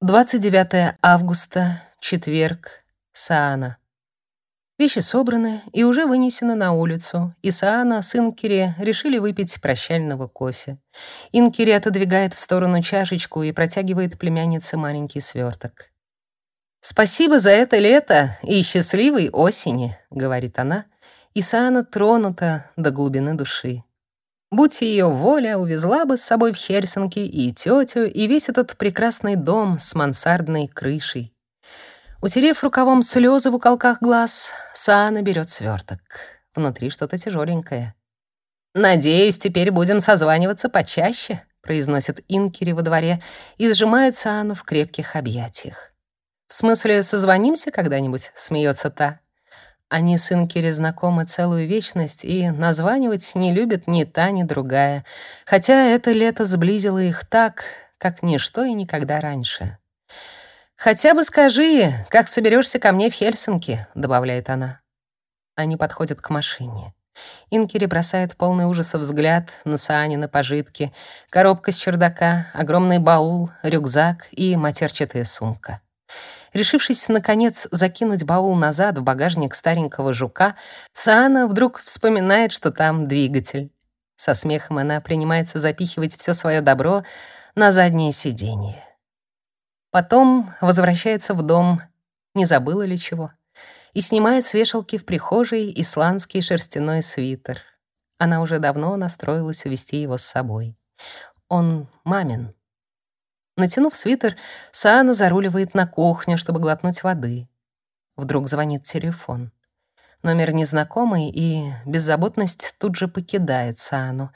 29 августа, четверг, Саана. Вещи собраны и уже вынесены на улицу, и Саана с Инкери решили выпить прощального кофе. Инкери отодвигает в сторону чашечку и протягивает племяннице маленький сверток. «Спасибо за это лето и счастливой осени», — говорит она, и Саана тронута до глубины души. Будь ее воля, увезла бы с собой в Хельсинки и тетю, и весь этот прекрасный дом с мансардной крышей. Утерев рукавом слезы в уголках глаз, Саана берет сверток. Внутри что-то тяжеленькое. «Надеюсь, теперь будем созваниваться почаще», — произносит Инкери во дворе и сжимает Саану в крепких объятиях. «В смысле, созвонимся когда-нибудь?» — смеется та. Они с Инкери знакомы целую вечность и названивать не любят ни та, ни другая, хотя это лето сблизило их так, как ничто и никогда раньше. «Хотя бы скажи, как соберешься ко мне в Хельсинки», — добавляет она. Они подходят к машине. Инкери бросает полный ужаса взгляд на Саанины пожитки, коробка с чердака, огромный баул, рюкзак и матерчатая сумка. Решившись, наконец, закинуть баул назад в багажник старенького жука, Саана вдруг вспоминает, что там двигатель. Со смехом она принимается запихивать все свое добро на заднее сиденье. Потом возвращается в дом, не забыла ли чего, и снимает с вешалки в прихожей исландский шерстяной свитер. Она уже давно настроилась увезти его с собой. Он мамин. Натянув свитер, Саана заруливает на кухню, чтобы глотнуть воды. Вдруг звонит телефон. Номер незнакомый, и беззаботность тут же покидает Саану.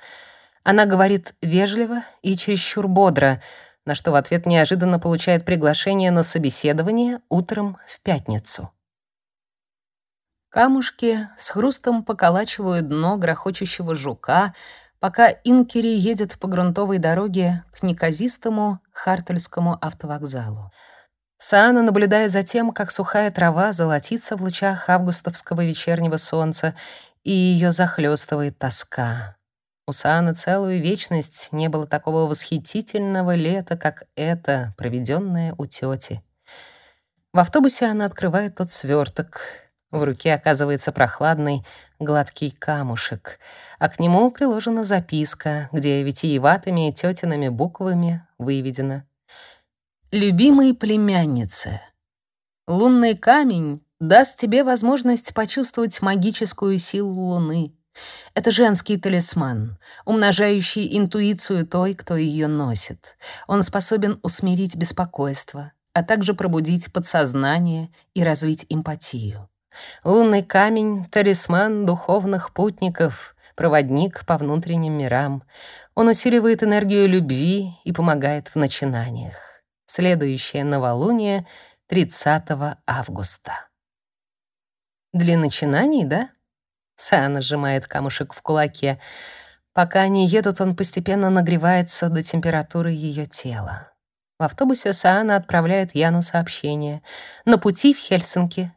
Она говорит вежливо и чересчур бодро, на что в ответ неожиданно получает приглашение на собеседование утром в пятницу. Камушки с хрустом поколачивают дно грохочущего жука, пока Инкери едет по грунтовой дороге к неказистому Хартельскому автовокзалу. Саана наблюдает за тем, как сухая трава золотится в лучах августовского вечернего солнца, и ее захлестывает тоска. У Сааны целую вечность не было такого восхитительного лета, как это, проведенное у тети. В автобусе она открывает тот сверток, в руке оказывается прохладный, гладкий камушек, а к нему приложена записка, где витиеватыми тетиными буквами выведено «Любимой племяннице, лунный камень даст тебе возможность почувствовать магическую силу Луны. Это женский талисман, умножающий интуицию той, кто ее носит. Он способен усмирить беспокойство, а также пробудить подсознание и развить эмпатию. Лунный камень — талисман духовных путников, проводник по внутренним мирам. Он усиливает энергию любви и помогает в начинаниях. Следующее новолуние — 30 августа. Для начинаний, да? Саана сжимает камушек в кулаке. Пока они едут, он постепенно нагревается до температуры ее тела. В автобусе Саана отправляет Яну сообщение. На пути в Хельсинки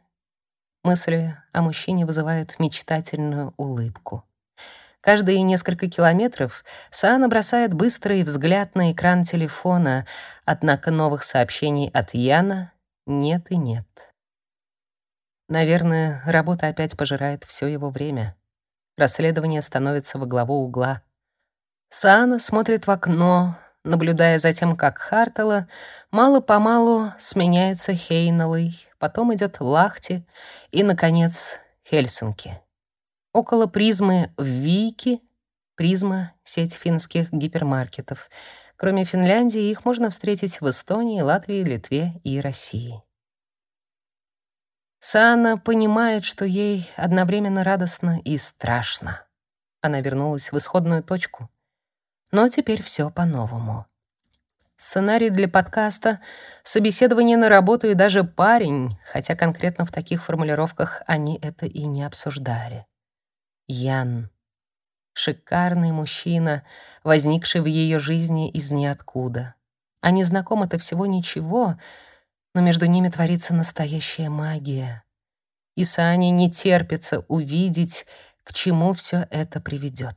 Мысли о мужчине вызывают мечтательную улыбку. Каждые несколько километров Саана бросает быстрый взгляд на экран телефона, однако новых сообщений от Яна нет и нет. Наверное, работа опять пожирает все его время. Расследование становится во главу угла. Саана смотрит в окно, наблюдая за тем, как Хартела мало-помалу сменяется Хейналой, потом идет Лахти и, наконец, Хельсинки. Около призмы в Вики, призма — сеть финских гипермаркетов. Кроме Финляндии, их можно встретить в Эстонии, Латвии, Литве и России. Саана понимает, что ей одновременно радостно и страшно. Она вернулась в исходную точку — но теперь все по-новому. Сценарий для подкаста, собеседование на работу и даже парень, хотя конкретно в таких формулировках они это и не обсуждали. Ян. Шикарный мужчина, возникший в ее жизни из ниоткуда. Они знакомы-то всего ничего, но между ними творится настоящая магия. И Сане не терпится увидеть, к чему все это приведет.